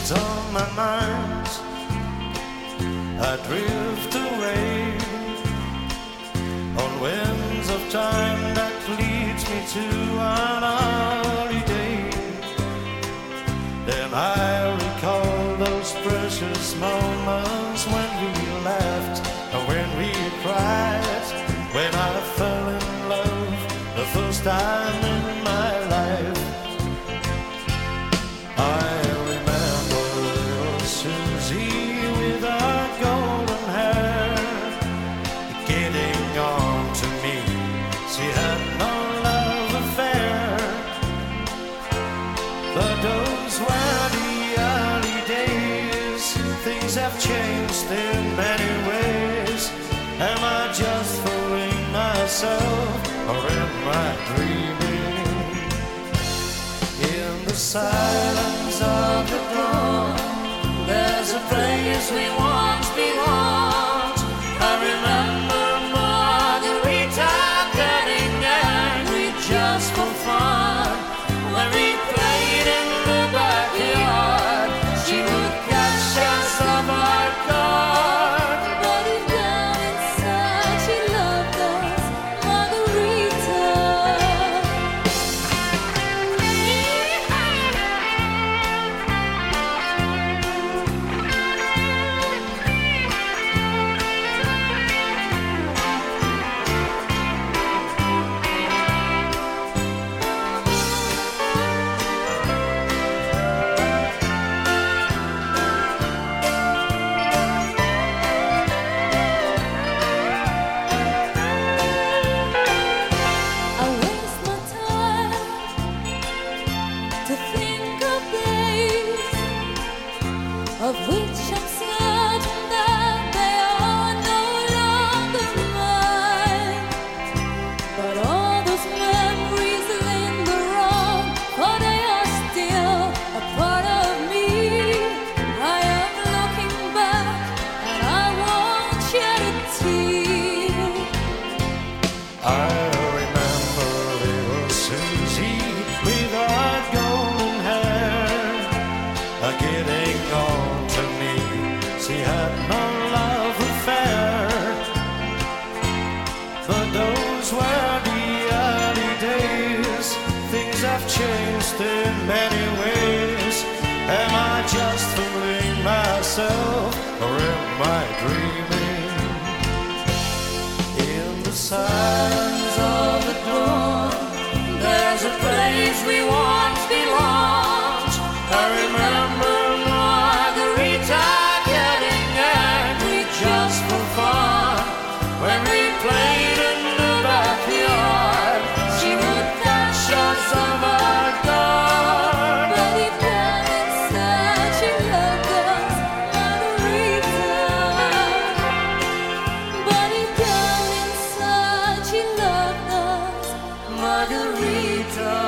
It's on my mind. I drift away on winds of time that leads me to an holiday. Then I recall those precious moments when we laughed and when we cried, when I fell in love the first time but those were the early days. Things have changed in many ways. Am I just fooling myself, or am I dreaming? In the silence of the dawn, there's a place we once belonged. I remember Margarita getting angry just for fun. When we played of which have changed in many ways. Am I just fooling myself or am I dreaming? In the silence of the dawn, there's a place we want. margarita.